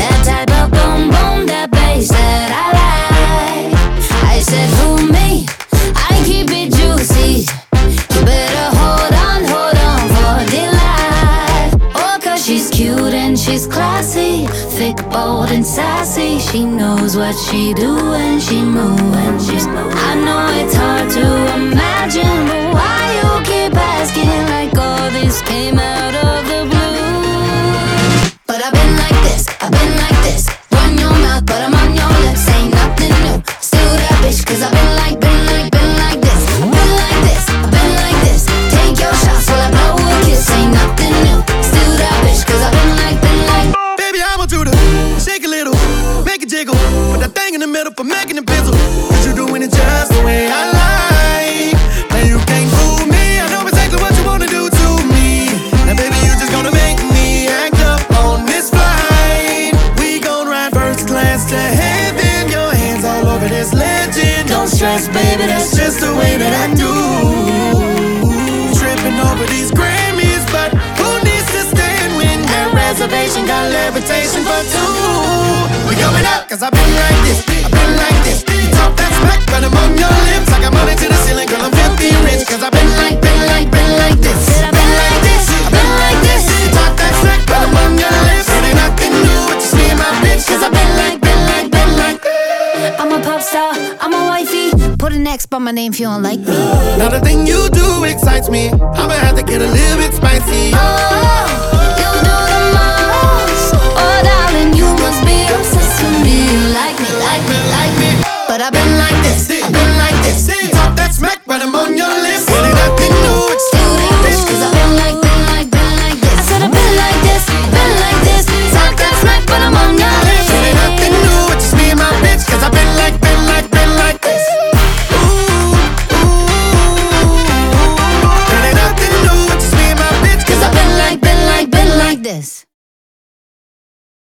That type of boom boom, that bass that I like. I said, Who me? I keep it juicy. You better hold on, hold on for life. Oh, cause she's cute and she's classy. Thick, bold, and sassy. She knows what she do she. I know it's hard to imagine, but why you keep asking like all this came out of for making a bizzle. Cause you're doing it just the way I like. Now you can't fool me. I know exactly what you wanna do to me. Now, baby, you just gonna make me act up on this flight. We gon' ride first class to heaven. Your hands all over this legend. Don't stress, baby, that's just the way that I do. Tripping over these Grammys, but who needs to stand when that reservation got levitation for two? We going up, cause I've been like this. You talk that smack, but I'm your lips. I got money to the ceiling, girl, I'm filthy rich. Cause I've been like, been like, been like this. I've been like this, I've been like this. Talk that smack, but I'm your lips. It ain't nothing new, it's just me and my bitch. Cause I've been like, been like, been like. I'm a pop star, I'm a wifey. Put an X by my name if you don't like me. Now the thing you do excites me. I'ma have to get a little bit spicy. Oh, you do the most. Oh, darling, you must be obsessed with me. You like me, like me, like me. But I've been